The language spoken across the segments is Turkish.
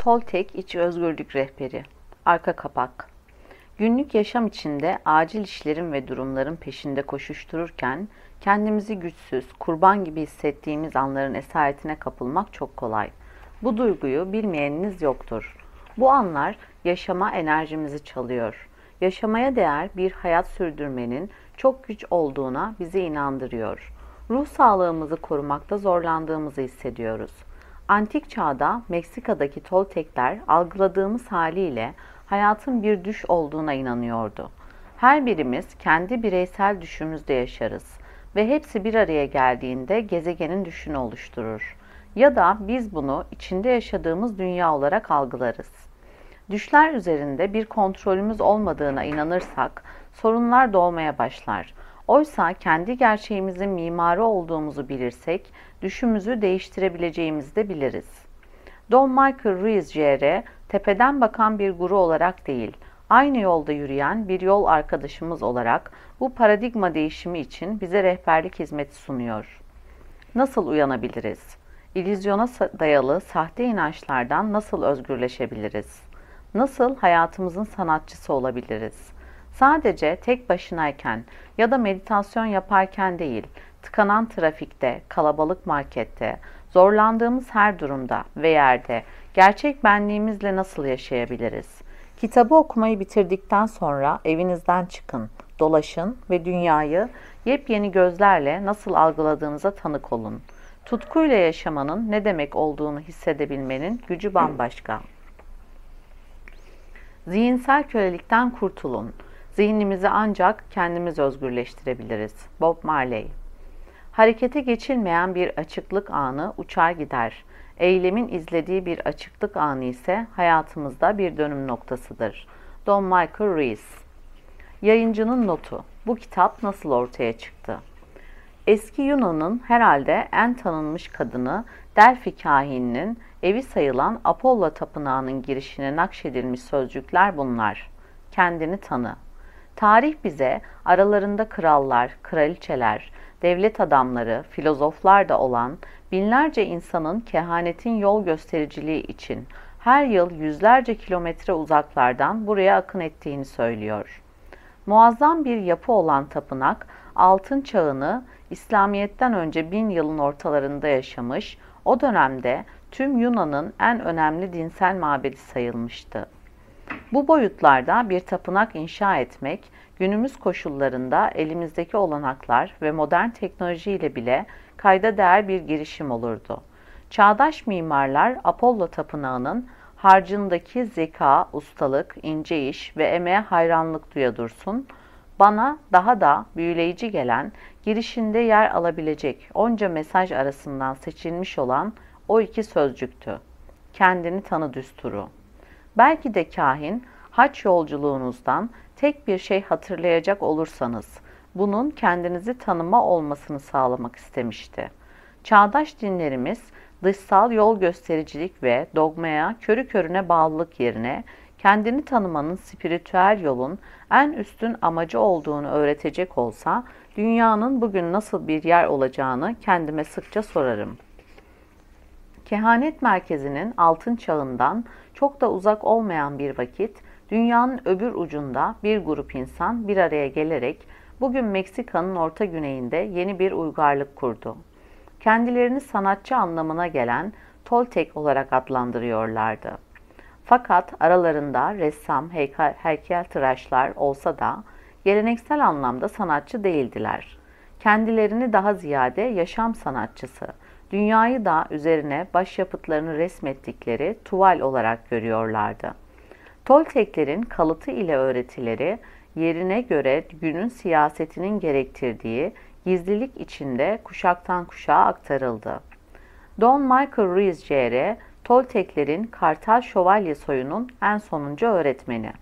Toltek İç Özgürlük Rehberi Arka Kapak Günlük yaşam içinde acil işlerin ve durumların peşinde koşuştururken kendimizi güçsüz, kurban gibi hissettiğimiz anların esaretine kapılmak çok kolay. Bu duyguyu bilmeyeniniz yoktur. Bu anlar yaşama enerjimizi çalıyor. Yaşamaya değer bir hayat sürdürmenin çok güç olduğuna bizi inandırıyor. Ruh sağlığımızı korumakta zorlandığımızı hissediyoruz. Antik çağda Meksika'daki Toltekler algıladığımız haliyle hayatın bir düş olduğuna inanıyordu. Her birimiz kendi bireysel düşümüzde yaşarız ve hepsi bir araya geldiğinde gezegenin düşünü oluşturur. Ya da biz bunu içinde yaşadığımız dünya olarak algılarız. Düşler üzerinde bir kontrolümüz olmadığına inanırsak sorunlar doğmaya başlar. Oysa kendi gerçeğimizin mimarı olduğumuzu bilirsek düşümüzü değiştirebileceğimizi de biliriz. Don Michael Ruiz Jr. tepeden bakan bir guru olarak değil, aynı yolda yürüyen bir yol arkadaşımız olarak bu paradigma değişimi için bize rehberlik hizmeti sunuyor. Nasıl uyanabiliriz? İllüzyona dayalı sahte inançlardan nasıl özgürleşebiliriz? Nasıl hayatımızın sanatçısı olabiliriz? Sadece tek başınayken ya da meditasyon yaparken değil, tıkanan trafikte, kalabalık markette, zorlandığımız her durumda ve yerde gerçek benliğimizle nasıl yaşayabiliriz? Kitabı okumayı bitirdikten sonra evinizden çıkın, dolaşın ve dünyayı yepyeni gözlerle nasıl algıladığınıza tanık olun. Tutkuyla yaşamanın ne demek olduğunu hissedebilmenin gücü bambaşka. Zihinsel kölelikten kurtulun. Zihnimizi ancak kendimiz özgürleştirebiliriz. Bob Marley Harekete geçilmeyen bir açıklık anı uçar gider. Eylemin izlediği bir açıklık anı ise hayatımızda bir dönüm noktasıdır. Don Michael Rees Yayıncının notu Bu kitap nasıl ortaya çıktı? Eski Yunan'ın herhalde en tanınmış kadını Delphi kahininin evi sayılan Apollo tapınağının girişine nakşedilmiş sözcükler bunlar. Kendini tanı. Tarih bize aralarında krallar, kraliçeler, devlet adamları, filozoflar da olan binlerce insanın kehanetin yol göstericiliği için her yıl yüzlerce kilometre uzaklardan buraya akın ettiğini söylüyor. Muazzam bir yapı olan tapınak, altın çağını İslamiyet'ten önce bin yılın ortalarında yaşamış, o dönemde tüm Yunan'ın en önemli dinsel mabedi sayılmıştı. Bu boyutlarda bir tapınak inşa etmek, günümüz koşullarında elimizdeki olanaklar ve modern teknolojiyle bile kayda değer bir girişim olurdu. Çağdaş mimarlar Apollo Tapınağı'nın harcındaki zeka, ustalık, ince iş ve emeğe hayranlık duya dursun, bana daha da büyüleyici gelen, girişinde yer alabilecek onca mesaj arasından seçilmiş olan o iki sözcüktü. Kendini tanı düsturu. Belki de kahin, haç yolculuğunuzdan tek bir şey hatırlayacak olursanız, bunun kendinizi tanıma olmasını sağlamak istemişti. Çağdaş dinlerimiz, dışsal yol göstericilik ve dogmaya körü körüne bağlılık yerine kendini tanımanın spiritüel yolun en üstün amacı olduğunu öğretecek olsa, dünyanın bugün nasıl bir yer olacağını kendime sıkça sorarım. Kehanet merkezinin altın çağından çok da uzak olmayan bir vakit, dünyanın öbür ucunda bir grup insan bir araya gelerek bugün Meksika'nın orta güneyinde yeni bir uygarlık kurdu. Kendilerini sanatçı anlamına gelen Toltek olarak adlandırıyorlardı. Fakat aralarında ressam, heykel, heykeltıraşlar olsa da geleneksel anlamda sanatçı değildiler. Kendilerini daha ziyade yaşam sanatçısı, dünyayı da üzerine başyapıtlarını resmettikleri tuval olarak görüyorlardı. Tolteklerin kalıtı ile öğretileri yerine göre günün siyasetinin gerektirdiği gizlilik içinde kuşaktan kuşağa aktarıldı. Don Michael Ruiz Jr. Tolteklerin Kartal Şövalye soyunun en sonuncu öğretmeni.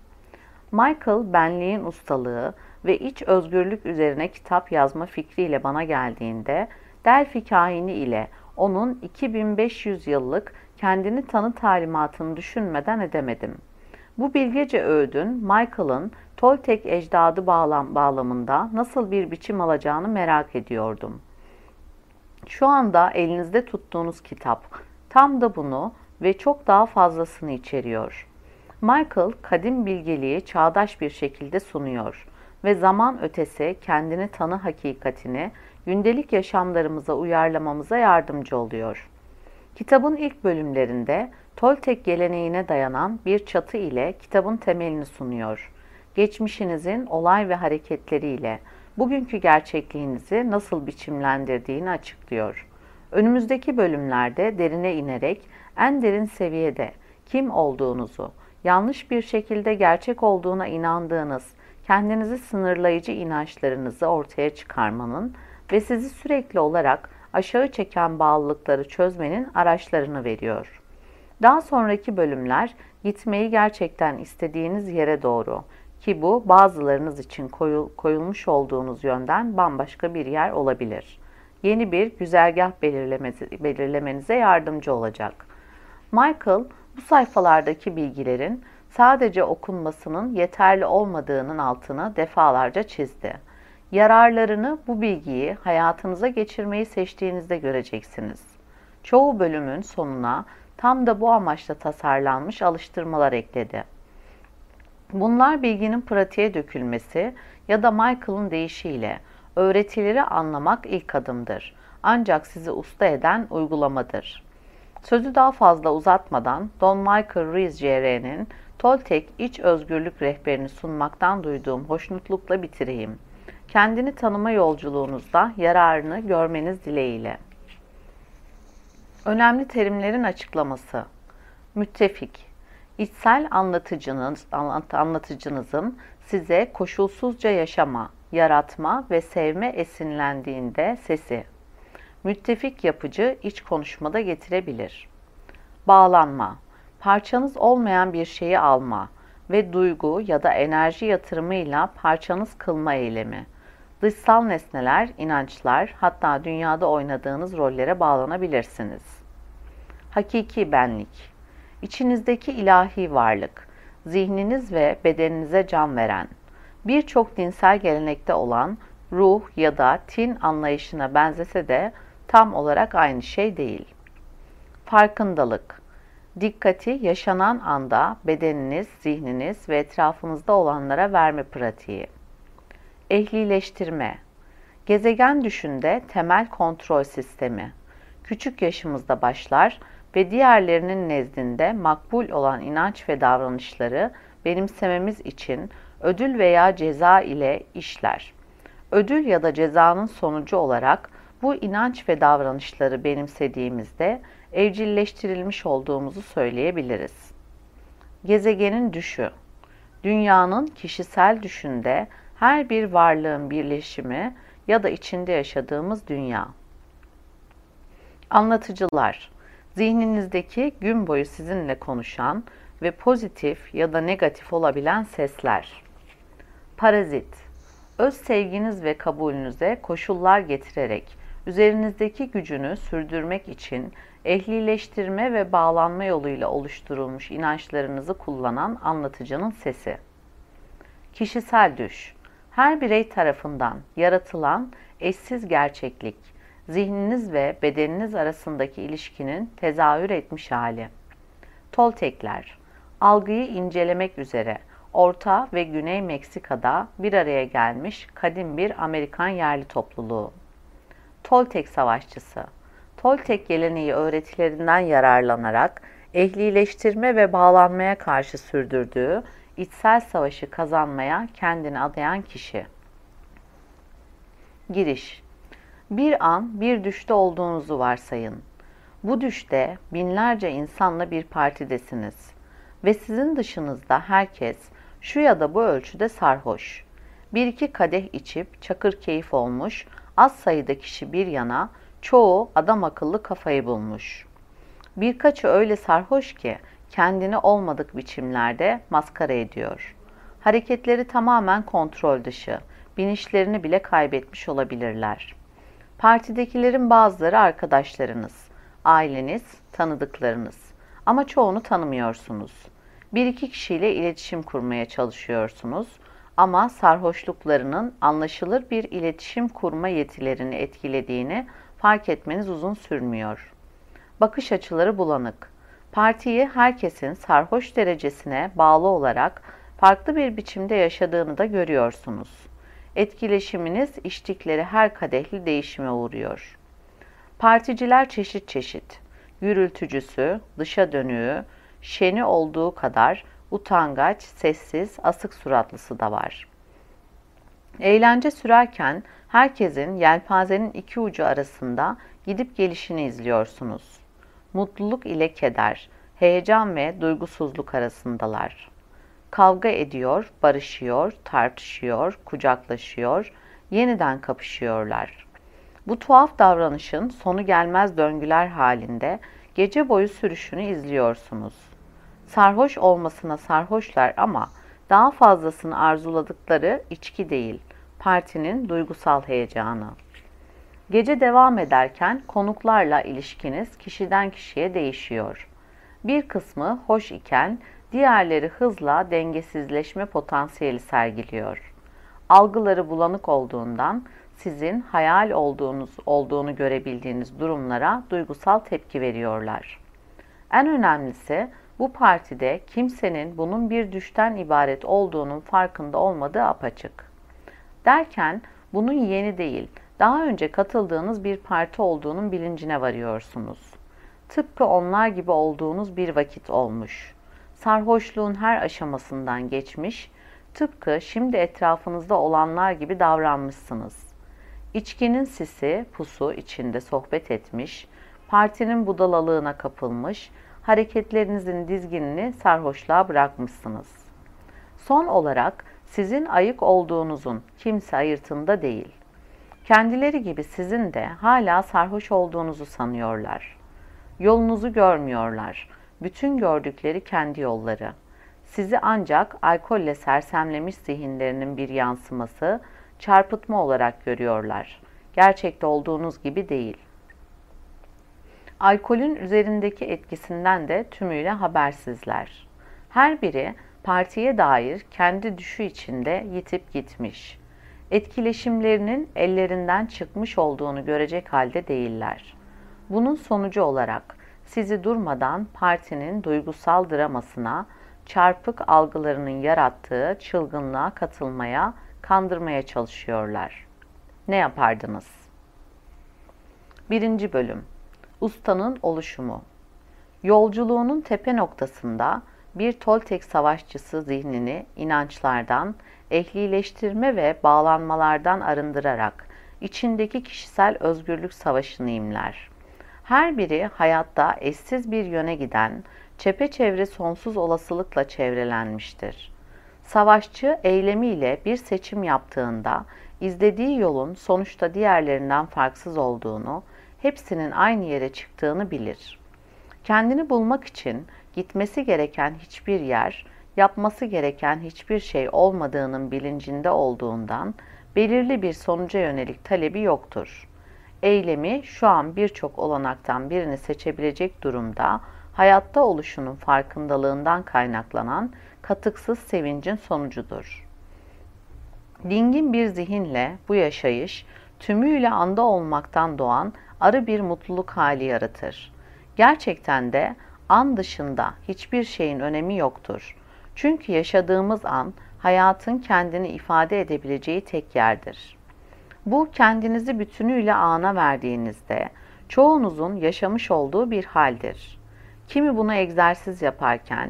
Michael benliğin ustalığı ve iç özgürlük üzerine kitap yazma fikriyle bana geldiğinde Delphi kahini ile onun 2500 yıllık kendini tanı talimatını düşünmeden edemedim. Bu bilgece öğüdün Michael'ın Toltek ecdadı bağlam bağlamında nasıl bir biçim alacağını merak ediyordum. Şu anda elinizde tuttuğunuz kitap tam da bunu ve çok daha fazlasını içeriyor. Michael, kadim bilgeliği çağdaş bir şekilde sunuyor ve zaman ötesi kendini tanı hakikatini gündelik yaşamlarımıza uyarlamamıza yardımcı oluyor. Kitabın ilk bölümlerinde Toltek geleneğine dayanan bir çatı ile kitabın temelini sunuyor. Geçmişinizin olay ve hareketleriyle bugünkü gerçekliğinizi nasıl biçimlendirdiğini açıklıyor. Önümüzdeki bölümlerde derine inerek en derin seviyede kim olduğunuzu, yanlış bir şekilde gerçek olduğuna inandığınız, kendinizi sınırlayıcı inançlarınızı ortaya çıkarmanın ve sizi sürekli olarak aşağı çeken bağlılıkları çözmenin araçlarını veriyor. Daha sonraki bölümler gitmeyi gerçekten istediğiniz yere doğru ki bu bazılarınız için koyul, koyulmuş olduğunuz yönden bambaşka bir yer olabilir. Yeni bir güzergah belirlemenize yardımcı olacak. Michael bu sayfalardaki bilgilerin sadece okunmasının yeterli olmadığının altını defalarca çizdi. Yararlarını bu bilgiyi hayatınıza geçirmeyi seçtiğinizde göreceksiniz. Çoğu bölümün sonuna tam da bu amaçla tasarlanmış alıştırmalar ekledi. Bunlar bilginin pratiğe dökülmesi ya da Michael'ın deyişiyle öğretileri anlamak ilk adımdır. Ancak sizi usta eden uygulamadır. Sözü daha fazla uzatmadan Don Michael Rees Jr.'nin Toltek İç Özgürlük Rehberini sunmaktan duyduğum hoşnutlukla bitireyim. Kendini tanıma yolculuğunuzda yararını görmeniz dileğiyle. Önemli terimlerin açıklaması. Müttefik. İçsel anlatıcınız, anlatıcınızın size koşulsuzca yaşama, yaratma ve sevme esinlendiğinde sesi. Müttefik yapıcı iç konuşmada getirebilir. Bağlanma. Parçanız olmayan bir şeyi alma ve duygu ya da enerji yatırımıyla parçanız kılma eylemi Dışsal nesneler, inançlar, hatta dünyada oynadığınız rollere bağlanabilirsiniz. Hakiki benlik, içinizdeki ilahi varlık, zihniniz ve bedeninize can veren, birçok dinsel gelenekte olan ruh ya da tin anlayışına benzese de tam olarak aynı şey değil. Farkındalık, dikkati yaşanan anda bedeniniz, zihniniz ve etrafınızda olanlara verme pratiği ehlileştirme, gezegen düşünde temel kontrol sistemi, küçük yaşımızda başlar ve diğerlerinin nezdinde makbul olan inanç ve davranışları benimsememiz için ödül veya ceza ile işler. Ödül ya da cezanın sonucu olarak bu inanç ve davranışları benimsediğimizde evcilleştirilmiş olduğumuzu söyleyebiliriz. Gezegenin düşü Dünyanın kişisel düşünde her bir varlığın birleşimi ya da içinde yaşadığımız dünya. Anlatıcılar, zihninizdeki gün boyu sizinle konuşan ve pozitif ya da negatif olabilen sesler. Parazit, öz sevginiz ve kabulünüze koşullar getirerek üzerinizdeki gücünü sürdürmek için ehlileştirme ve bağlanma yoluyla oluşturulmuş inançlarınızı kullanan anlatıcının sesi. Kişisel düş, her birey tarafından yaratılan eşsiz gerçeklik, zihniniz ve bedeniniz arasındaki ilişkinin tezahür etmiş hali. Toltekler, algıyı incelemek üzere Orta ve Güney Meksika'da bir araya gelmiş kadim bir Amerikan yerli topluluğu. Toltek Savaşçısı Toltek geleneği öğretilerinden yararlanarak ehlileştirme ve bağlanmaya karşı sürdürdüğü içsel savaşı kazanmaya kendini adayan kişi. Giriş Bir an bir düşte olduğunuzu varsayın. Bu düşte binlerce insanla bir partidesiniz ve sizin dışınızda herkes şu ya da bu ölçüde sarhoş. Bir iki kadeh içip çakır keyif olmuş, az sayıda kişi bir yana, çoğu adam akıllı kafayı bulmuş. Birkaçı öyle sarhoş ki kendini olmadık biçimlerde maskara ediyor. Hareketleri tamamen kontrol dışı, binişlerini bile kaybetmiş olabilirler. Partidekilerin bazıları arkadaşlarınız, aileniz, tanıdıklarınız ama çoğunu tanımıyorsunuz. Bir iki kişiyle iletişim kurmaya çalışıyorsunuz ama sarhoşluklarının anlaşılır bir iletişim kurma yetilerini etkilediğini fark etmeniz uzun sürmüyor. Bakış açıları bulanık Partiyi herkesin sarhoş derecesine bağlı olarak farklı bir biçimde yaşadığını da görüyorsunuz. Etkileşiminiz içtikleri her kadehli değişime uğruyor. Particiler çeşit çeşit. Gürültücüsü, dışa dönüğü, şeni olduğu kadar utangaç, sessiz, asık suratlısı da var. Eğlence sürerken herkesin yelpazenin iki ucu arasında gidip gelişini izliyorsunuz. Mutluluk ile keder, heyecan ve duygusuzluk arasındalar. Kavga ediyor, barışıyor, tartışıyor, kucaklaşıyor, yeniden kapışıyorlar. Bu tuhaf davranışın sonu gelmez döngüler halinde gece boyu sürüşünü izliyorsunuz. Sarhoş olmasına sarhoşlar ama daha fazlasını arzuladıkları içki değil, partinin duygusal heyecanı. Gece devam ederken konuklarla ilişkiniz kişiden kişiye değişiyor. Bir kısmı hoş iken diğerleri hızla dengesizleşme potansiyeli sergiliyor. Algıları bulanık olduğundan sizin hayal olduğunuz olduğunu görebildiğiniz durumlara duygusal tepki veriyorlar. En önemlisi bu partide kimsenin bunun bir düşten ibaret olduğunun farkında olmadığı apaçık. Derken bunun yeni değil, daha önce katıldığınız bir parti olduğunun bilincine varıyorsunuz. Tıpkı onlar gibi olduğunuz bir vakit olmuş. Sarhoşluğun her aşamasından geçmiş, tıpkı şimdi etrafınızda olanlar gibi davranmışsınız. İçkinin sisi, pusu içinde sohbet etmiş, partinin budalalığına kapılmış, hareketlerinizin dizginini sarhoşluğa bırakmışsınız. Son olarak sizin ayık olduğunuzun kimse ayırtında değil. Kendileri gibi sizin de hala sarhoş olduğunuzu sanıyorlar. Yolunuzu görmüyorlar. Bütün gördükleri kendi yolları. Sizi ancak alkolle sersemlemiş zihinlerinin bir yansıması, çarpıtma olarak görüyorlar. Gerçekte olduğunuz gibi değil. Alkolün üzerindeki etkisinden de tümüyle habersizler. Her biri partiye dair kendi düşü içinde yitip gitmiş. Etkileşimlerinin ellerinden çıkmış olduğunu görecek halde değiller. Bunun sonucu olarak sizi durmadan partinin duygusal dramasına, çarpık algılarının yarattığı çılgınlığa katılmaya, kandırmaya çalışıyorlar. Ne yapardınız? Birinci bölüm Ustanın oluşumu Yolculuğunun tepe noktasında bir Toltek savaşçısı zihnini inançlardan, ehlileştirme ve bağlanmalardan arındırarak içindeki kişisel özgürlük savaşını imler. Her biri hayatta eşsiz bir yöne giden, çepeçevre sonsuz olasılıkla çevrelenmiştir. Savaşçı eylemiyle bir seçim yaptığında izlediği yolun sonuçta diğerlerinden farksız olduğunu, hepsinin aynı yere çıktığını bilir. Kendini bulmak için gitmesi gereken hiçbir yer, yapması gereken hiçbir şey olmadığının bilincinde olduğundan belirli bir sonuca yönelik talebi yoktur. Eylemi şu an birçok olanaktan birini seçebilecek durumda hayatta oluşunun farkındalığından kaynaklanan katıksız sevincin sonucudur. Dingin bir zihinle bu yaşayış tümüyle anda olmaktan doğan arı bir mutluluk hali yaratır. Gerçekten de an dışında hiçbir şeyin önemi yoktur. Çünkü yaşadığımız an hayatın kendini ifade edebileceği tek yerdir. Bu kendinizi bütünüyle ana verdiğinizde çoğunuzun yaşamış olduğu bir haldir. Kimi bunu egzersiz yaparken,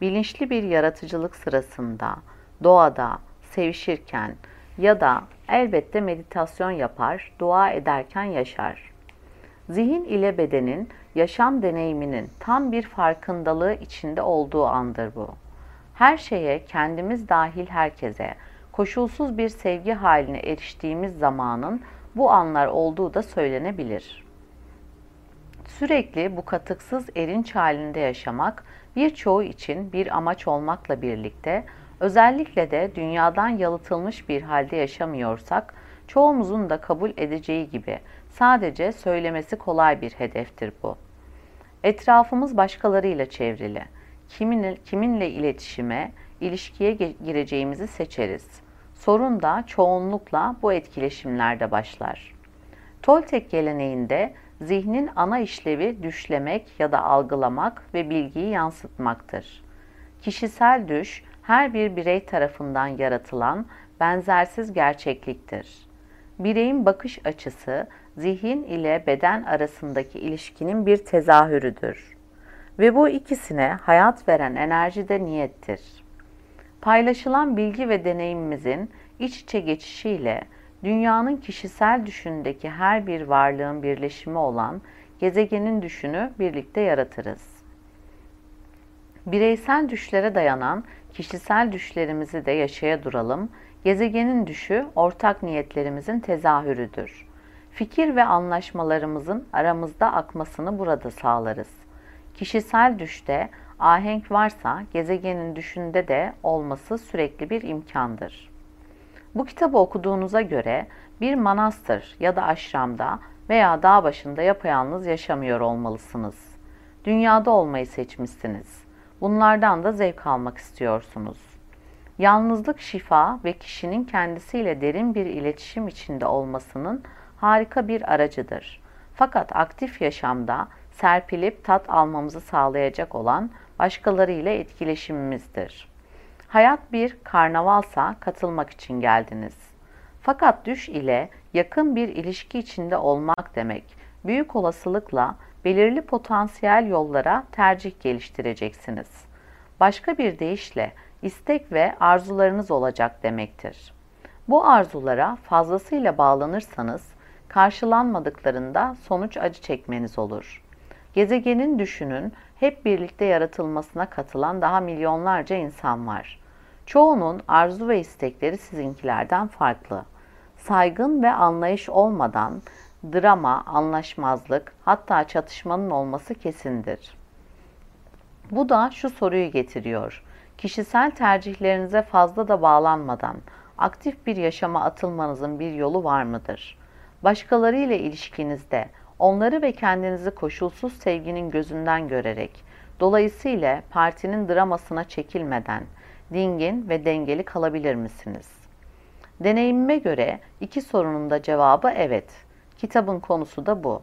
bilinçli bir yaratıcılık sırasında, doğada, sevişirken ya da elbette meditasyon yapar, dua ederken yaşar. Zihin ile bedenin yaşam deneyiminin tam bir farkındalığı içinde olduğu andır bu. Her şeye kendimiz dahil herkese koşulsuz bir sevgi haline eriştiğimiz zamanın bu anlar olduğu da söylenebilir. Sürekli bu katıksız erinç halinde yaşamak birçoğu için bir amaç olmakla birlikte özellikle de dünyadan yalıtılmış bir halde yaşamıyorsak çoğumuzun da kabul edeceği gibi sadece söylemesi kolay bir hedeftir bu. Etrafımız başkalarıyla çevrili. Kimin, kiminle iletişime, ilişkiye gireceğimizi seçeriz. Sorun da çoğunlukla bu etkileşimlerde başlar. Toltek geleneğinde Zihnin ana işlevi düşlemek ya da algılamak ve bilgiyi yansıtmaktır. Kişisel düş, her bir birey tarafından yaratılan benzersiz gerçekliktir. Bireyin bakış açısı, zihin ile beden arasındaki ilişkinin bir tezahürüdür. Ve bu ikisine hayat veren enerji de niyettir. Paylaşılan bilgi ve deneyimimizin iç içe geçişiyle dünyanın kişisel düşündeki her bir varlığın birleşimi olan gezegenin düşünü birlikte yaratırız. Bireysel düşlere dayanan kişisel düşlerimizi de yaşaya duralım. Gezegenin düşü ortak niyetlerimizin tezahürüdür. Fikir ve anlaşmalarımızın aramızda akmasını burada sağlarız. Kişisel düşte ahenk varsa gezegenin düşünde de olması sürekli bir imkandır. Bu kitabı okuduğunuza göre bir manastır ya da aşramda veya dağ başında yapayalnız yaşamıyor olmalısınız. Dünyada olmayı seçmişsiniz. Bunlardan da zevk almak istiyorsunuz. Yalnızlık şifa ve kişinin kendisiyle derin bir iletişim içinde olmasının harika bir aracıdır. Fakat aktif yaşamda serpilip tat almamızı sağlayacak olan başkaları ile etkileşimimizdir. Hayat bir karnavalsa katılmak için geldiniz. Fakat düş ile yakın bir ilişki içinde olmak demek, büyük olasılıkla belirli potansiyel yollara tercih geliştireceksiniz. Başka bir deyişle istek ve arzularınız olacak demektir. Bu arzulara fazlasıyla bağlanırsanız karşılanmadıklarında sonuç acı çekmeniz olur. Gezegenin düşünün hep birlikte yaratılmasına katılan daha milyonlarca insan var. Çoğunun arzu ve istekleri sizinkilerden farklı. Saygın ve anlayış olmadan drama, anlaşmazlık, hatta çatışmanın olması kesindir. Bu da şu soruyu getiriyor. Kişisel tercihlerinize fazla da bağlanmadan aktif bir yaşama atılmanızın bir yolu var mıdır? Başkaları ile ilişkinizde onları ve kendinizi koşulsuz sevginin gözünden görerek, dolayısıyla partinin dramasına çekilmeden dingin ve dengeli kalabilir misiniz? Deneyimime göre iki sorunun da cevabı evet. Kitabın konusu da bu.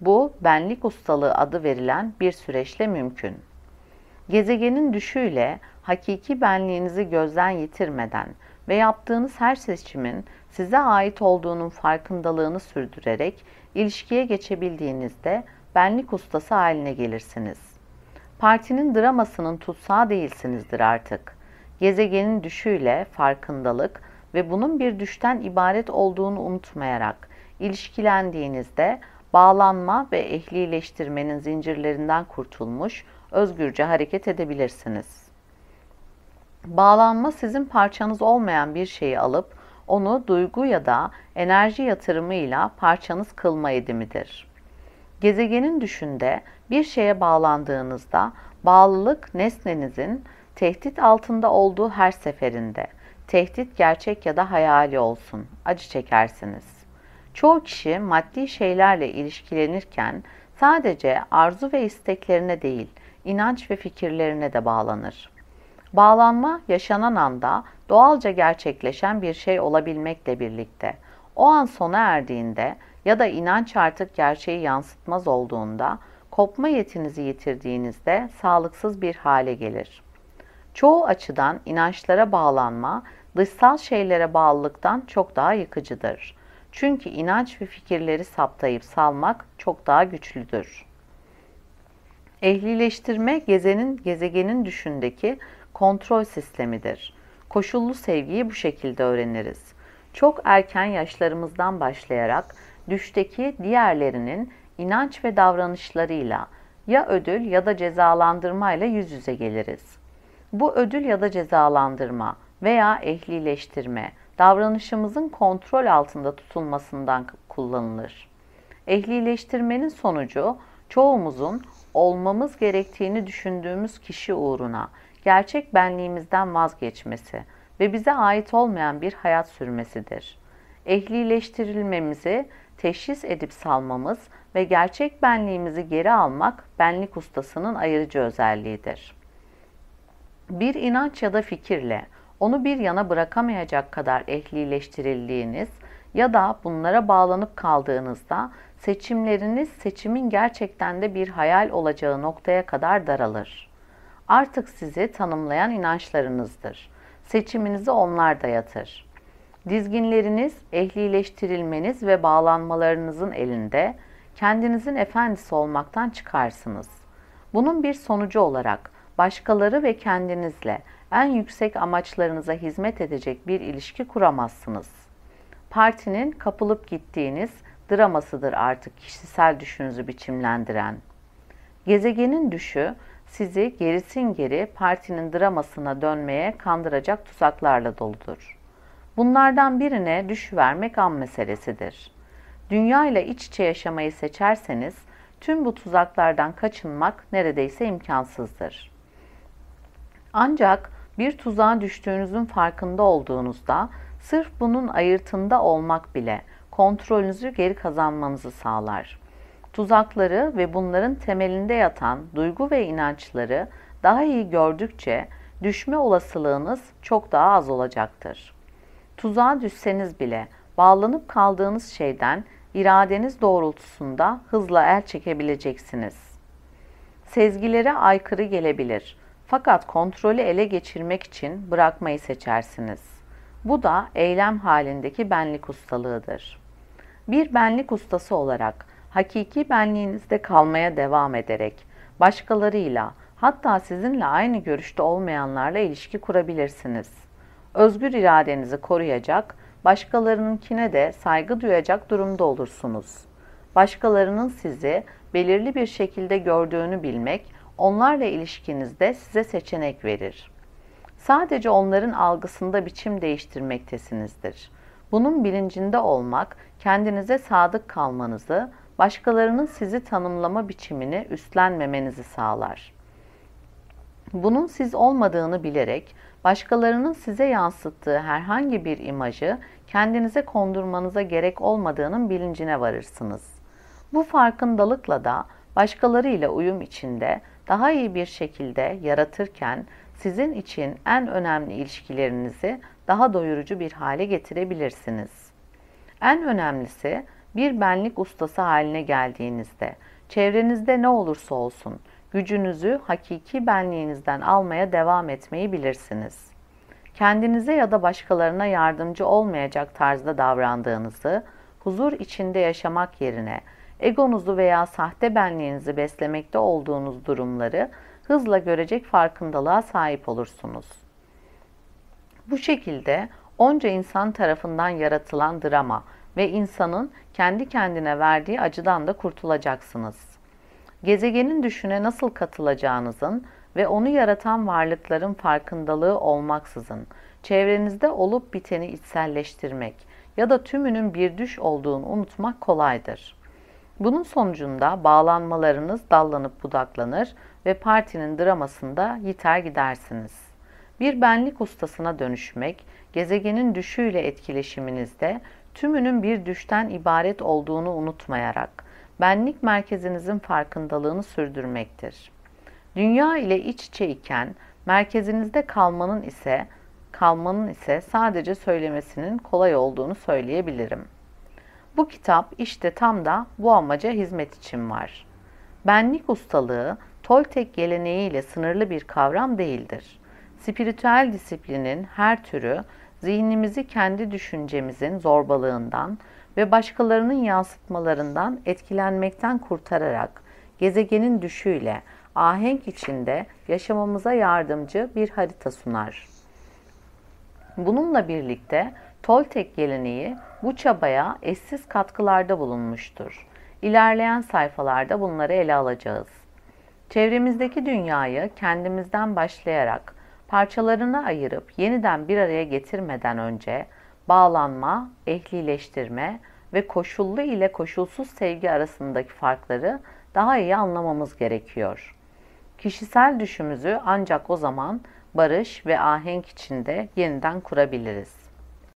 Bu, benlik ustalığı adı verilen bir süreçle mümkün. Gezegenin düşüyle hakiki benliğinizi gözden yitirmeden ve yaptığınız her seçimin size ait olduğunun farkındalığını sürdürerek ilişkiye geçebildiğinizde benlik ustası haline gelirsiniz. Partinin dramasının tutsağı değilsinizdir artık. Gezegenin düşüyle farkındalık ve bunun bir düşten ibaret olduğunu unutmayarak ilişkilendiğinizde bağlanma ve ehlileştirmenin zincirlerinden kurtulmuş, özgürce hareket edebilirsiniz. Bağlanma sizin parçanız olmayan bir şeyi alıp onu duygu ya da enerji yatırımıyla parçanız kılma edimidir. Gezegenin düşünde bir şeye bağlandığınızda bağlılık nesnenizin tehdit altında olduğu her seferinde, tehdit gerçek ya da hayali olsun, acı çekersiniz. Çoğu kişi maddi şeylerle ilişkilenirken sadece arzu ve isteklerine değil, inanç ve fikirlerine de bağlanır. Bağlanma yaşanan anda doğalca gerçekleşen bir şey olabilmekle birlikte o an sona erdiğinde ya da inanç artık gerçeği yansıtmaz olduğunda kopma yetinizi yitirdiğinizde sağlıksız bir hale gelir. Çoğu açıdan inançlara bağlanma dışsal şeylere bağlılıktan çok daha yıkıcıdır. Çünkü inanç ve fikirleri saptayıp salmak çok daha güçlüdür. Ehlileştirme gezenin, gezegenin düşündeki kontrol sistemidir. Koşullu sevgiyi bu şekilde öğreniriz. Çok erken yaşlarımızdan başlayarak düşteki diğerlerinin inanç ve davranışlarıyla ya ödül ya da cezalandırmayla yüz yüze geliriz. Bu ödül ya da cezalandırma veya ehlileştirme davranışımızın kontrol altında tutulmasından kullanılır. Ehlileştirmenin sonucu çoğumuzun olmamız gerektiğini düşündüğümüz kişi uğruna gerçek benliğimizden vazgeçmesi ve bize ait olmayan bir hayat sürmesidir. Ehlileştirilmemizi teşhis edip salmamız ve gerçek benliğimizi geri almak benlik ustasının ayırıcı özelliğidir. Bir inanç ya da fikirle onu bir yana bırakamayacak kadar ehlileştirildiğiniz ya da bunlara bağlanıp kaldığınızda seçimleriniz seçimin gerçekten de bir hayal olacağı noktaya kadar daralır. Artık sizi tanımlayan inançlarınızdır. Seçiminizi onlar dayatır. Dizginleriniz, ehlileştirilmeniz ve bağlanmalarınızın elinde kendinizin efendisi olmaktan çıkarsınız. Bunun bir sonucu olarak başkaları ve kendinizle en yüksek amaçlarınıza hizmet edecek bir ilişki kuramazsınız. Partinin kapılıp gittiğiniz dramasıdır artık kişisel düşünüzü biçimlendiren. Gezegenin düşü sizi gerisin geri partinin dramasına dönmeye kandıracak tuzaklarla doludur. Bunlardan birine düşüvermek an meselesidir. Dünya ile iç içe yaşamayı seçerseniz tüm bu tuzaklardan kaçınmak neredeyse imkansızdır. Ancak bir tuzağa düştüğünüzün farkında olduğunuzda sırf bunun ayırtında olmak bile kontrolünüzü geri kazanmanızı sağlar. Tuzakları ve bunların temelinde yatan duygu ve inançları daha iyi gördükçe düşme olasılığınız çok daha az olacaktır. Tuzağa düşseniz bile bağlanıp kaldığınız şeyden iradeniz doğrultusunda hızla el çekebileceksiniz. Sezgilere aykırı gelebilir fakat kontrolü ele geçirmek için bırakmayı seçersiniz. Bu da eylem halindeki benlik ustalığıdır. Bir benlik ustası olarak hakiki benliğinizde kalmaya devam ederek başkalarıyla hatta sizinle aynı görüşte olmayanlarla ilişki kurabilirsiniz. Özgür iradenizi koruyacak, başkalarınınkine de saygı duyacak durumda olursunuz. Başkalarının sizi belirli bir şekilde gördüğünü bilmek onlarla ilişkinizde size seçenek verir. Sadece onların algısında biçim değiştirmektesinizdir. Bunun bilincinde olmak, kendinize sadık kalmanızı, başkalarının sizi tanımlama biçimini üstlenmemenizi sağlar. Bunun siz olmadığını bilerek, başkalarının size yansıttığı herhangi bir imajı kendinize kondurmanıza gerek olmadığının bilincine varırsınız. Bu farkındalıkla da başkalarıyla uyum içinde daha iyi bir şekilde yaratırken sizin için en önemli ilişkilerinizi daha doyurucu bir hale getirebilirsiniz. En önemlisi bir benlik ustası haline geldiğinizde çevrenizde ne olursa olsun gücünüzü hakiki benliğinizden almaya devam etmeyi bilirsiniz. Kendinize ya da başkalarına yardımcı olmayacak tarzda davrandığınızı, huzur içinde yaşamak yerine egonuzu veya sahte benliğinizi beslemekte olduğunuz durumları hızla görecek farkındalığa sahip olursunuz. Bu şekilde onca insan tarafından yaratılan drama ve insanın kendi kendine verdiği acıdan da kurtulacaksınız. Gezegenin düşüne nasıl katılacağınızın ve onu yaratan varlıkların farkındalığı olmaksızın çevrenizde olup biteni içselleştirmek ya da tümünün bir düş olduğunu unutmak kolaydır. Bunun sonucunda bağlanmalarınız dallanıp budaklanır ve partinin dramasında yiter gidersiniz. Bir benlik ustasına dönüşmek, gezegenin düşüyle etkileşiminizde tümünün bir düşten ibaret olduğunu unutmayarak, benlik merkezinizin farkındalığını sürdürmektir. Dünya ile iç içe iken merkezinizde kalmanın ise kalmanın ise sadece söylemesinin kolay olduğunu söyleyebilirim. Bu kitap işte tam da bu amaca hizmet için var. Benlik ustalığı Toltek geleneğiyle sınırlı bir kavram değildir. Spiritüel disiplinin her türü zihnimizi kendi düşüncemizin zorbalığından ve başkalarının yansıtmalarından etkilenmekten kurtararak gezegenin düşüyle ahenk içinde yaşamamıza yardımcı bir harita sunar. Bununla birlikte Toltek geleneği bu çabaya eşsiz katkılarda bulunmuştur. İlerleyen sayfalarda bunları ele alacağız. Çevremizdeki dünyayı kendimizden başlayarak parçalarına ayırıp yeniden bir araya getirmeden önce bağlanma, ehlileştirme ve koşullu ile koşulsuz sevgi arasındaki farkları daha iyi anlamamız gerekiyor. Kişisel düşümüzü ancak o zaman barış ve ahenk içinde yeniden kurabiliriz.